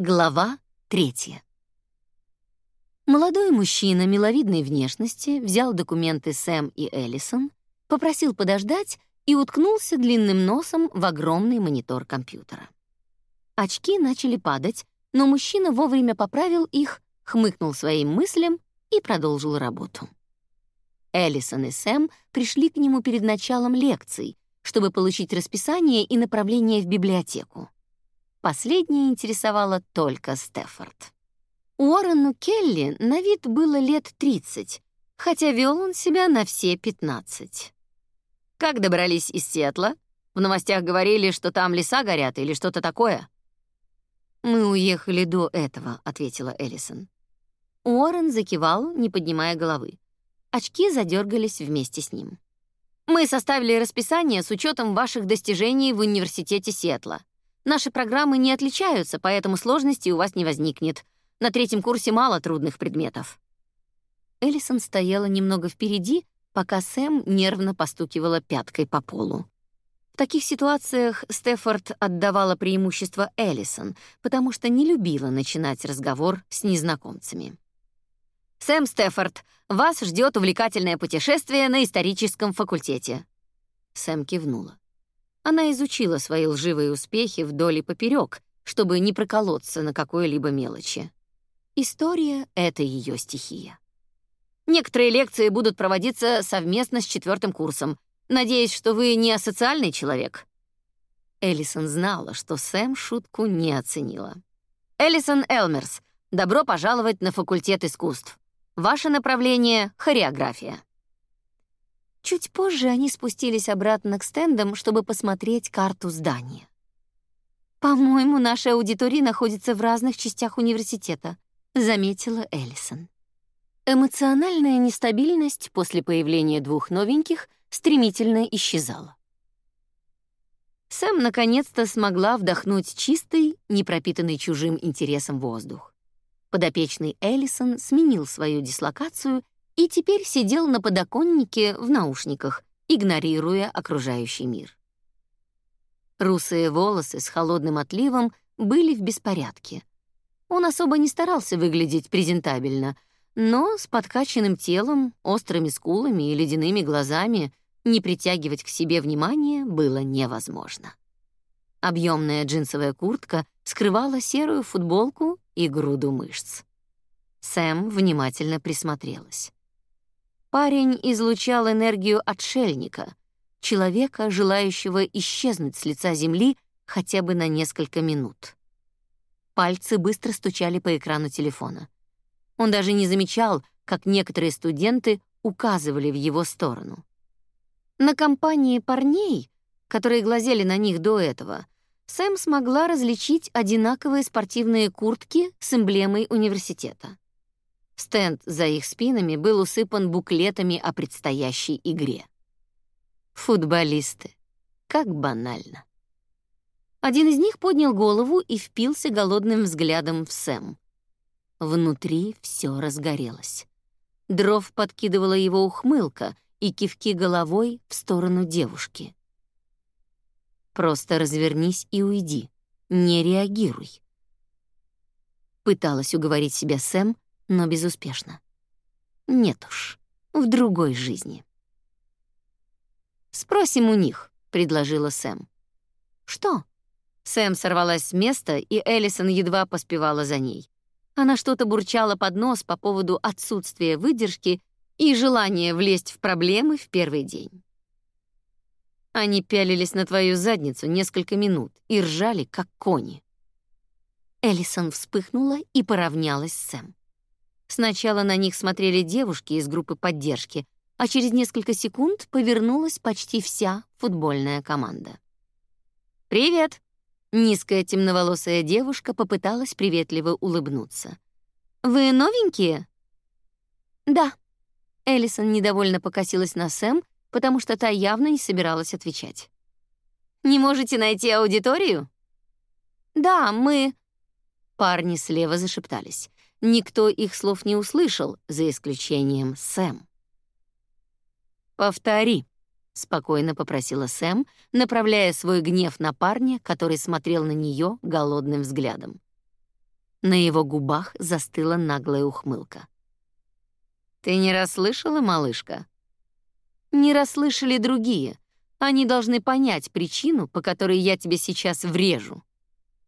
Глава третья. Молодой мужчина миловидной внешности взял документы Сэм и Эллисон, попросил подождать и уткнулся длинным носом в огромный монитор компьютера. Очки начали падать, но мужчина вовремя поправил их, хмыкнул своим мыслям и продолжил работу. Эллисон и Сэм пришли к нему перед началом лекций, чтобы получить расписание и направление в библиотеку. Последнее интересовало только Стефорд. Уоррену Келли на вид было лет 30, хотя вел он себя на все 15. «Как добрались из Сиэтла? В новостях говорили, что там леса горят или что-то такое». «Мы уехали до этого», — ответила Эллисон. Уоррен закивал, не поднимая головы. Очки задергались вместе с ним. «Мы составили расписание с учетом ваших достижений в университете Сиэтла. Наши программы не отличаются, поэтому сложностей у вас не возникнет. На третьем курсе мало трудных предметов». Эллисон стояла немного впереди, пока Сэм нервно постукивала пяткой по полу. В таких ситуациях Стефорд отдавала преимущество Эллисон, потому что не любила начинать разговор с незнакомцами. «Сэм Стефорд, вас ждет увлекательное путешествие на историческом факультете». Сэм кивнула. Она изучила свои лживые успехи вдоль и поперек, чтобы не проколоться на какой-либо мелочи. История — это ее стихия. Некоторые лекции будут проводиться совместно с четвертым курсом. Надеюсь, что вы не асоциальный человек. Эллисон знала, что Сэм шутку не оценила. Эллисон Элмерс, добро пожаловать на факультет искусств. Ваше направление — хореография. Чуть позже они спустились обратно к стендам, чтобы посмотреть карту здания. «По-моему, наша аудитория находится в разных частях университета», — заметила Эллисон. Эмоциональная нестабильность после появления двух новеньких стремительно исчезала. Сэм наконец-то смогла вдохнуть чистый, не пропитанный чужим интересом воздух. Подопечный Эллисон сменил свою дислокацию и теперь сидел на подоконнике в наушниках, игнорируя окружающий мир. Русые волосы с холодным отливом были в беспорядке. Он особо не старался выглядеть презентабельно, но с подкачанным телом, острыми скулами и ледяными глазами не притягивать к себе внимание было невозможно. Объемная джинсовая куртка скрывала серую футболку и груду мышц. Сэм внимательно присмотрелась. Парень излучал энергию отшельника, человека, желающего исчезнуть с лица земли хотя бы на несколько минут. Пальцы быстро стучали по экрану телефона. Он даже не замечал, как некоторые студенты указывали в его сторону. На компании парней, которые глазели на них до этого, Сэм смогла различить одинаковые спортивные куртки с эмблемой университета. Стенд за их спинами был усыпан буклетами о предстоящей игре. Футболисты. Как банально. Один из них поднял голову и впился голодным взглядом в Сэм. Внутри все разгорелось. Дров подкидывала его ухмылка и кивки головой в сторону девушки. «Просто развернись и уйди. Не реагируй». Пыталась уговорить себя Сэм, но безуспешно. Нет уж, в другой жизни. «Спросим у них», — предложила Сэм. «Что?» Сэм сорвалась с места, и Эллисон едва поспевала за ней. Она что-то бурчала под нос по поводу отсутствия выдержки и желания влезть в проблемы в первый день. Они пялились на твою задницу несколько минут и ржали, как кони. Эллисон вспыхнула и поравнялась с Сэм. Сначала на них смотрели девушки из группы поддержки, а через несколько секунд повернулась почти вся футбольная команда. «Привет!» Низкая темноволосая девушка попыталась приветливо улыбнуться. «Вы новенькие?» «Да». Эллисон недовольно покосилась на Сэм, потому что та явно не собиралась отвечать. «Не можете найти аудиторию?» «Да, мы...» Парни слева зашептались. Никто их слов не услышал, за исключением Сэм. «Повтори», — спокойно попросила Сэм, направляя свой гнев на парня, который смотрел на нее голодным взглядом. На его губах застыла наглая ухмылка. «Ты не расслышала, малышка?» «Не расслышали другие. Они должны понять причину, по которой я тебе сейчас врежу».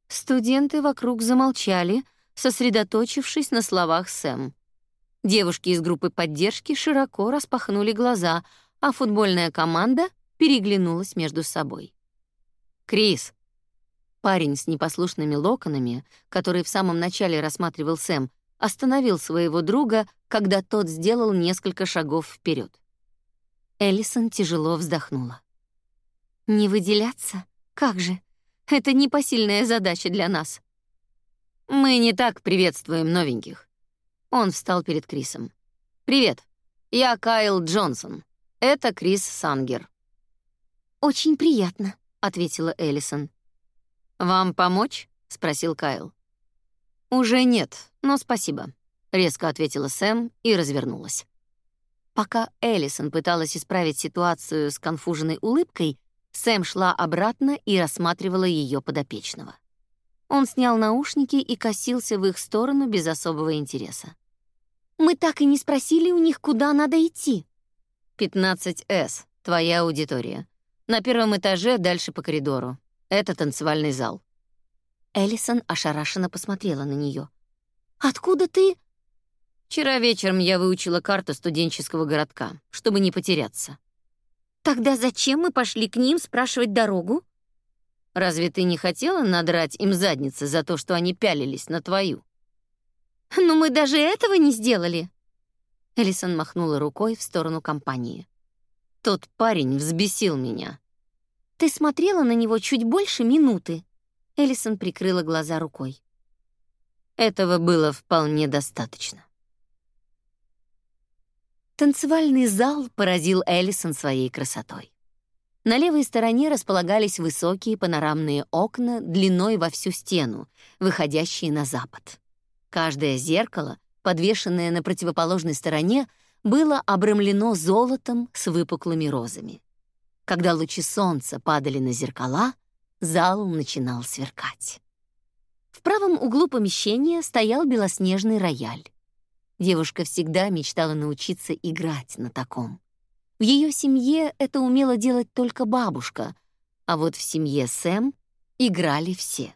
Студенты вокруг замолчали, сосредоточившись на словах Сэм. Девушки из группы поддержки широко распахнули глаза, а футбольная команда переглянулась между собой. «Крис!» Парень с непослушными локонами, который в самом начале рассматривал Сэм, остановил своего друга, когда тот сделал несколько шагов вперед. Эллисон тяжело вздохнула. «Не выделяться? Как же? Это непосильная задача для нас». «Мы не так приветствуем новеньких». Он встал перед Крисом. «Привет, я Кайл Джонсон. Это Крис Сангер». «Очень приятно», — ответила Эллисон. «Вам помочь?» — спросил Кайл. «Уже нет, но спасибо», — резко ответила Сэм и развернулась. Пока Эллисон пыталась исправить ситуацию с конфуженной улыбкой, Сэм шла обратно и рассматривала ее подопечного. Он снял наушники и косился в их сторону без особого интереса. «Мы так и не спросили у них, куда надо идти». «15С, твоя аудитория. На первом этаже, дальше по коридору. Это танцевальный зал». Эллисон ошарашенно посмотрела на нее. «Откуда ты?» «Вчера вечером я выучила карту студенческого городка, чтобы не потеряться». «Тогда зачем мы пошли к ним спрашивать дорогу?» «Разве ты не хотела надрать им задницы за то, что они пялились на твою?» «Но мы даже этого не сделали!» Эллисон махнула рукой в сторону компании. «Тот парень взбесил меня. Ты смотрела на него чуть больше минуты. Эллисон прикрыла глаза рукой. Этого было вполне достаточно. Танцевальный зал поразил Эллисон своей красотой. На левой стороне располагались высокие панорамные окна длиной во всю стену, выходящие на запад. Каждое зеркало, подвешенное на противоположной стороне, было обрамлено золотом с выпуклыми розами. Когда лучи солнца падали на зеркала, зал начинал сверкать. В правом углу помещения стоял белоснежный рояль. Девушка всегда мечтала научиться играть на таком. В ее семье это умела делать только бабушка, а вот в семье Сэм играли все,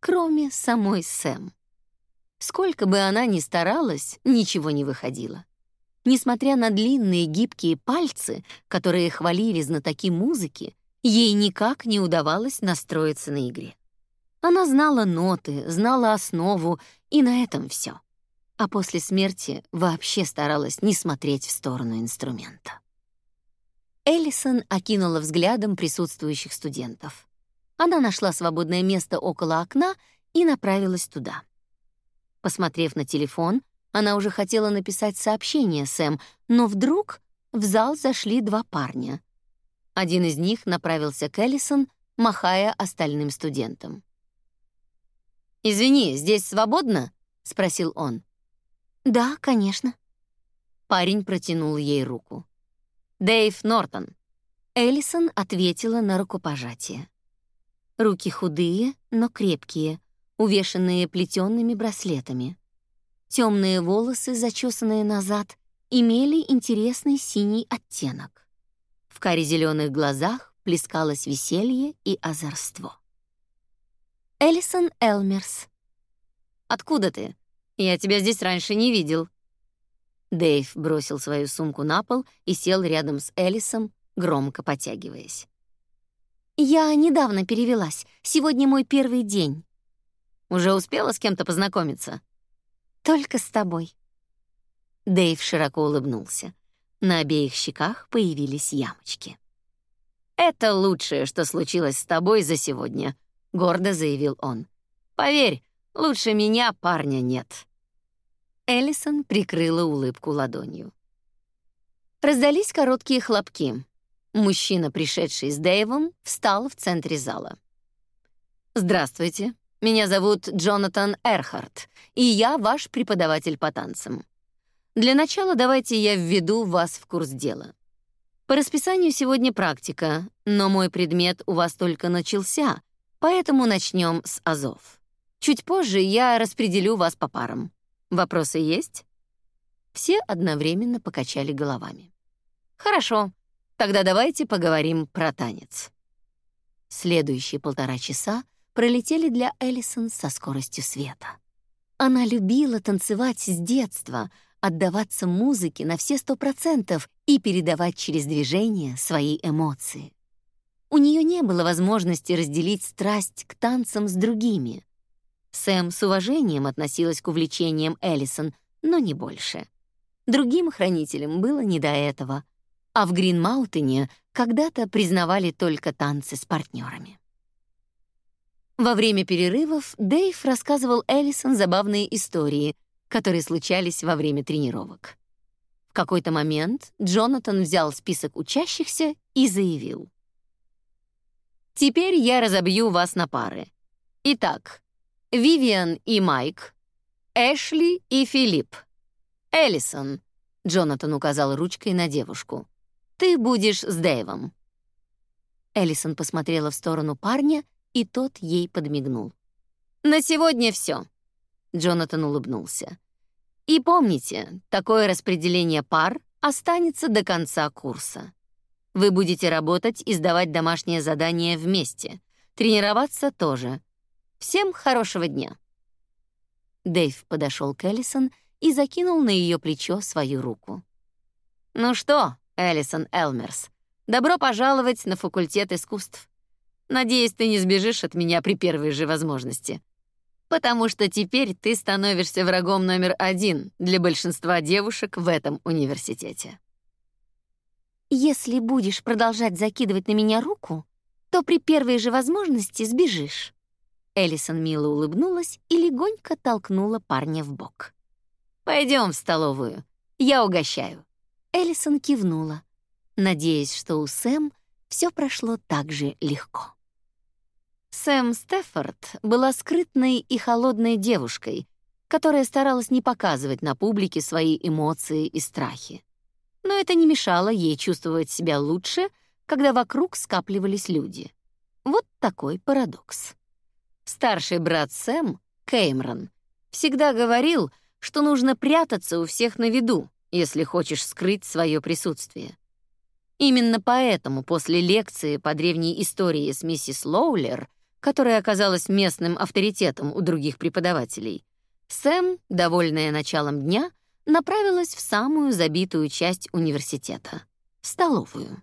кроме самой Сэм. Сколько бы она ни старалась, ничего не выходило. Несмотря на длинные гибкие пальцы, которые хвалили знатоки музыки, ей никак не удавалось настроиться на игре. Она знала ноты, знала основу, и на этом все. А после смерти вообще старалась не смотреть в сторону инструмента. Эллисон окинула взглядом присутствующих студентов. Она нашла свободное место около окна и направилась туда. Посмотрев на телефон, она уже хотела написать сообщение Сэм, но вдруг в зал зашли два парня. Один из них направился к Эллисон, махая остальным студентам. «Извини, здесь свободно?» — спросил он. «Да, конечно». Парень протянул ей руку. «Дэйв Нортон». Эллисон ответила на рукопожатие. Руки худые, но крепкие, увешанные плетёнными браслетами. Темные волосы, зачесанные назад, имели интересный синий оттенок. В каре зеленых глазах плескалось веселье и озорство. Эллисон Элмерс. «Откуда ты? Я тебя здесь раньше не видел». Дэйв бросил свою сумку на пол и сел рядом с Элисом, громко потягиваясь. «Я недавно перевелась. Сегодня мой первый день». «Уже успела с кем-то познакомиться?» Только с тобой. Дэйв широко улыбнулся. На обеих щеках появились ямочки. Это лучшее, что случилось с тобой за сегодня, гордо заявил он. Поверь, лучше меня парня нет. Эллисон прикрыла улыбку ладонью. Раздались короткие хлопки. Мужчина, пришедший с Дэйвом, встал в центре зала. «Здравствуйте, меня зовут Джонатан Эрхарт, и я ваш преподаватель по танцам. Для начала давайте я введу вас в курс дела. По расписанию сегодня практика, но мой предмет у вас только начался, поэтому начнем с азов. Чуть позже я распределю вас по парам. Вопросы есть?» Все одновременно покачали головами. «Хорошо, тогда давайте поговорим про танец». Следующие полтора часа пролетели для Эллисон со скоростью света. Она любила танцевать с детства, отдаваться музыке на все сто процентов и передавать через движение свои эмоции. У нее не было возможности разделить страсть к танцам с другими. Сэм с уважением относилась к увлечениям Эллисон, но не больше. Другим хранителям было не до этого, а в Гринмаутене когда-то признавали только танцы с партнерами. Во время перерывов Дэйв рассказывал Эллисон забавные истории, которые случались во время тренировок. В какой-то момент Джонатан взял список учащихся и заявил. «Теперь я разобью вас на пары. Итак, Вивиан и Майк, Эшли и Филипп, Эллисон», — Джонатан указал ручкой на девушку. «Ты будешь с Дэйвом». Эллисон посмотрела в сторону парня, и тот ей подмигнул. «На сегодня все. Джонатан улыбнулся. «И помните, такое распределение пар останется до конца курса. Вы будете работать и сдавать домашнее задание вместе, тренироваться тоже. Всем хорошего дня». Дэйв подошел к Эллисон и закинул на ее плечо свою руку. «Ну что, Эллисон Элмерс, добро пожаловать на факультет искусств. Надеюсь, ты не сбежишь от меня при первой же возможности потому что теперь ты становишься врагом номер один для большинства девушек в этом университете. Если будешь продолжать закидывать на меня руку, то при первой же возможности сбежишь. Эллисон мило улыбнулась и легонько толкнула парня в бок. Пойдем в столовую, я угощаю. Эллисон кивнула, надеясь, что у Сэм все прошло так же легко. Сэм Стефорд была скрытной и холодной девушкой, которая старалась не показывать на публике свои эмоции и страхи. Но это не мешало ей чувствовать себя лучше, когда вокруг скапливались люди. Вот такой парадокс. Старший брат Сэм, Кеймрон, всегда говорил, что нужно прятаться у всех на виду, если хочешь скрыть свое присутствие. Именно поэтому после лекции по древней истории с миссис Лоулер — которая оказалась местным авторитетом у других преподавателей, Сэм, довольная началом дня, направилась в самую забитую часть университета — столовую.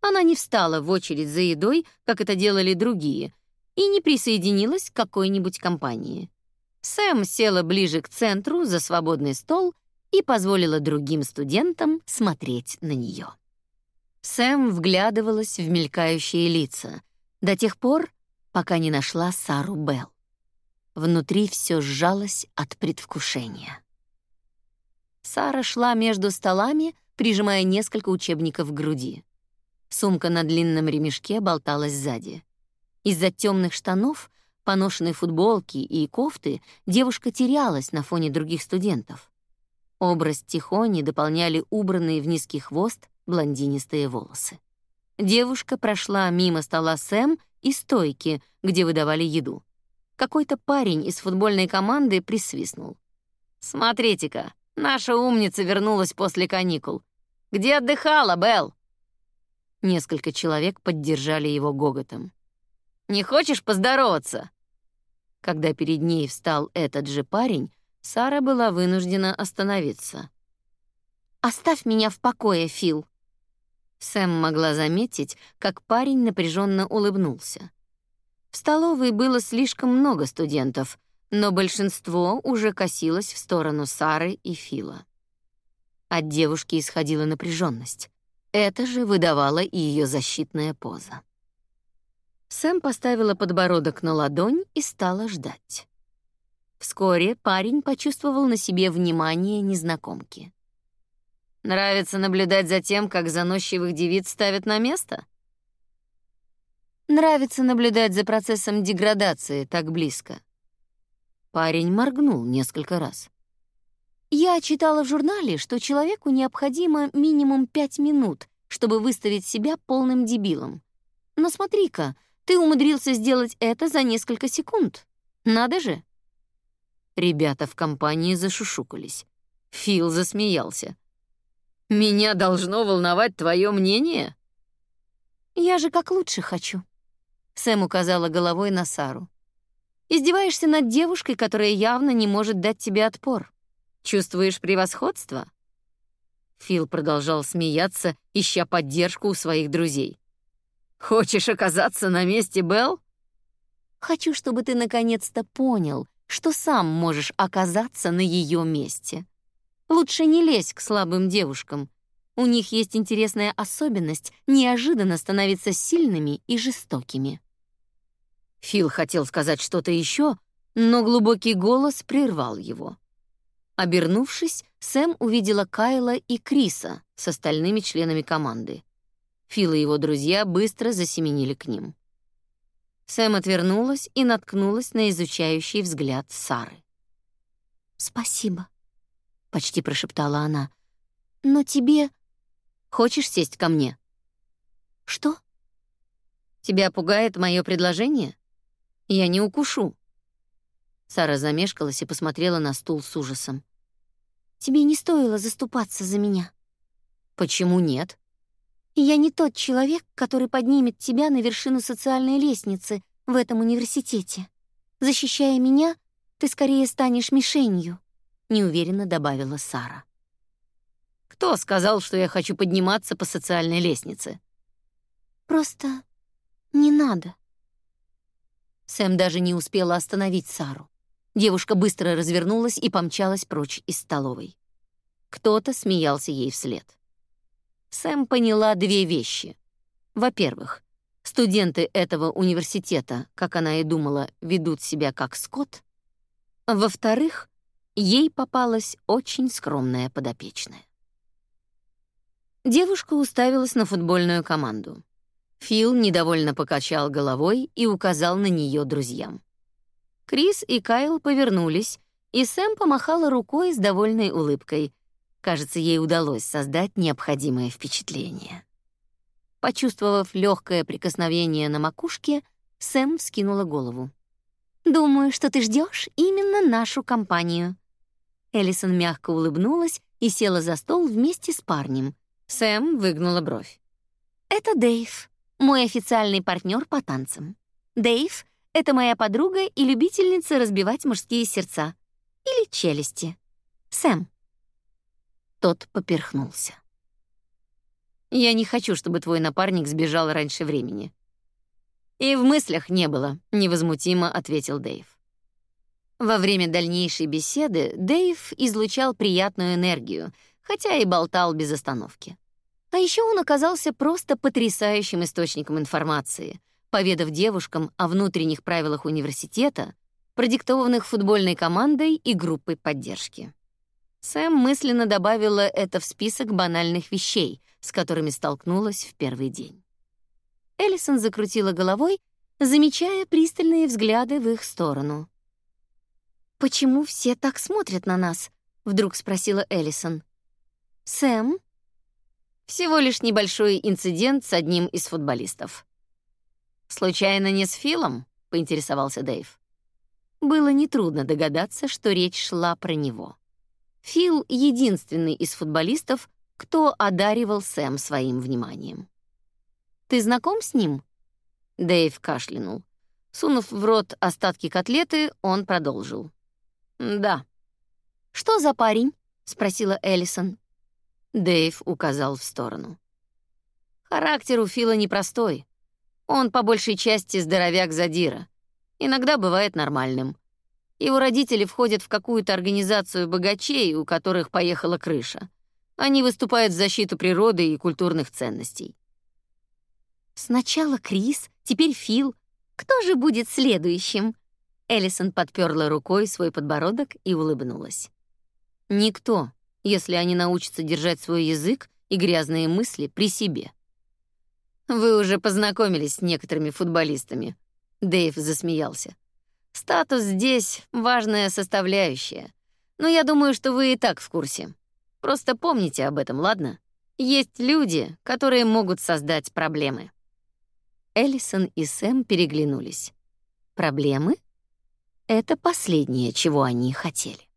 Она не встала в очередь за едой, как это делали другие, и не присоединилась к какой-нибудь компании. Сэм села ближе к центру за свободный стол и позволила другим студентам смотреть на нее. Сэм вглядывалась в мелькающие лица до тех пор, пока не нашла Сару Белл. Внутри все сжалось от предвкушения. Сара шла между столами, прижимая несколько учебников к груди. Сумка на длинном ремешке болталась сзади. Из-за темных штанов, поношенной футболки и кофты девушка терялась на фоне других студентов. Образ Тихони дополняли убранные в низкий хвост блондинистые волосы. Девушка прошла мимо стола Сэм и стойки, где выдавали еду. Какой-то парень из футбольной команды присвистнул. «Смотрите-ка, наша умница вернулась после каникул. Где отдыхала, Белл?» Несколько человек поддержали его гоготом. «Не хочешь поздороваться?» Когда перед ней встал этот же парень, Сара была вынуждена остановиться. «Оставь меня в покое, Фил», Сэм могла заметить, как парень напряженно улыбнулся. В столовой было слишком много студентов, но большинство уже косилось в сторону Сары и Фила. От девушки исходила напряженность. Это же выдавала и ее защитная поза. Сэм поставила подбородок на ладонь и стала ждать. Вскоре парень почувствовал на себе внимание незнакомки. Нравится наблюдать за тем, как заносчивых девиц ставят на место? Нравится наблюдать за процессом деградации так близко. Парень моргнул несколько раз. Я читала в журнале, что человеку необходимо минимум пять минут, чтобы выставить себя полным дебилом. Но смотри-ка, ты умудрился сделать это за несколько секунд. Надо же. Ребята в компании зашушукались. Фил засмеялся. Меня должно волновать твое мнение? Я же как лучше хочу. Сэм указала головой на Сару. Издеваешься над девушкой, которая явно не может дать тебе отпор. Чувствуешь превосходство? Фил продолжал смеяться, ища поддержку у своих друзей. Хочешь оказаться на месте Белл? Хочу, чтобы ты наконец-то понял, что сам можешь оказаться на ее месте. Лучше не лезь к слабым девушкам. У них есть интересная особенность неожиданно становиться сильными и жестокими. Фил хотел сказать что-то еще, но глубокий голос прервал его. Обернувшись, Сэм увидела Кайла и Криса с остальными членами команды. Фил и его друзья быстро засеменили к ним. Сэм отвернулась и наткнулась на изучающий взгляд Сары. «Спасибо», — почти прошептала она. «Но тебе...» «Хочешь сесть ко мне?» «Что?» «Тебя пугает мое предложение?» Я не укушу. Сара замешкалась и посмотрела на стул с ужасом. Тебе не стоило заступаться за меня. Почему нет? Я не тот человек, который поднимет тебя на вершину социальной лестницы в этом университете. Защищая меня, ты скорее станешь мишенью, неуверенно добавила Сара. Кто сказал, что я хочу подниматься по социальной лестнице? Просто не надо. Сэм даже не успела остановить Сару. Девушка быстро развернулась и помчалась прочь из столовой. Кто-то смеялся ей вслед. Сэм поняла две вещи. Во-первых, студенты этого университета, как она и думала, ведут себя как скот. Во-вторых, ей попалась очень скромная подопечная. Девушка уставилась на футбольную команду. Фил недовольно покачал головой и указал на нее друзьям. Крис и Кайл повернулись, и Сэм помахала рукой с довольной улыбкой. Кажется, ей удалось создать необходимое впечатление. Почувствовав легкое прикосновение на макушке, Сэм вскинула голову. «Думаю, что ты ждешь именно нашу компанию». Эллисон мягко улыбнулась и села за стол вместе с парнем. Сэм выгнула бровь. «Это Дэйв мой официальный партнер по танцам. Дэйв — это моя подруга и любительница разбивать мужские сердца. Или челюсти. Сэм. Тот поперхнулся. «Я не хочу, чтобы твой напарник сбежал раньше времени». «И в мыслях не было», — невозмутимо ответил Дэйв. Во время дальнейшей беседы Дэйв излучал приятную энергию, хотя и болтал без остановки. А еще он оказался просто потрясающим источником информации, поведав девушкам о внутренних правилах университета, продиктованных футбольной командой и группой поддержки. Сэм мысленно добавила это в список банальных вещей, с которыми столкнулась в первый день. Эллисон закрутила головой, замечая пристальные взгляды в их сторону. «Почему все так смотрят на нас?» — вдруг спросила Эллисон. «Сэм?» Всего лишь небольшой инцидент с одним из футболистов. Случайно не с Филом? поинтересовался Дэйв. Было нетрудно догадаться, что речь шла про него. Фил единственный из футболистов, кто одаривал Сэм своим вниманием. Ты знаком с ним? Дэйв кашлянул. Сунув в рот остатки котлеты, он продолжил. Да. Что за парень? спросила Эллисон. Дэйв указал в сторону. Характер у Фила непростой. Он по большей части здоровяк задира. Иногда бывает нормальным. Его родители входят в какую-то организацию богачей, у которых поехала крыша. Они выступают в защиту природы и культурных ценностей. Сначала Крис, теперь Фил. Кто же будет следующим? Эллисон подперла рукой свой подбородок и улыбнулась. Никто, если они научатся держать свой язык и грязные мысли при себе. Вы уже познакомились с некоторыми футболистами. Дэйв засмеялся. Статус здесь важная составляющая. Но я думаю, что вы и так в курсе. Просто помните об этом, ладно? Есть люди, которые могут создать проблемы. Эллисон и Сэм переглянулись. Проблемы? Это последнее, чего они хотели.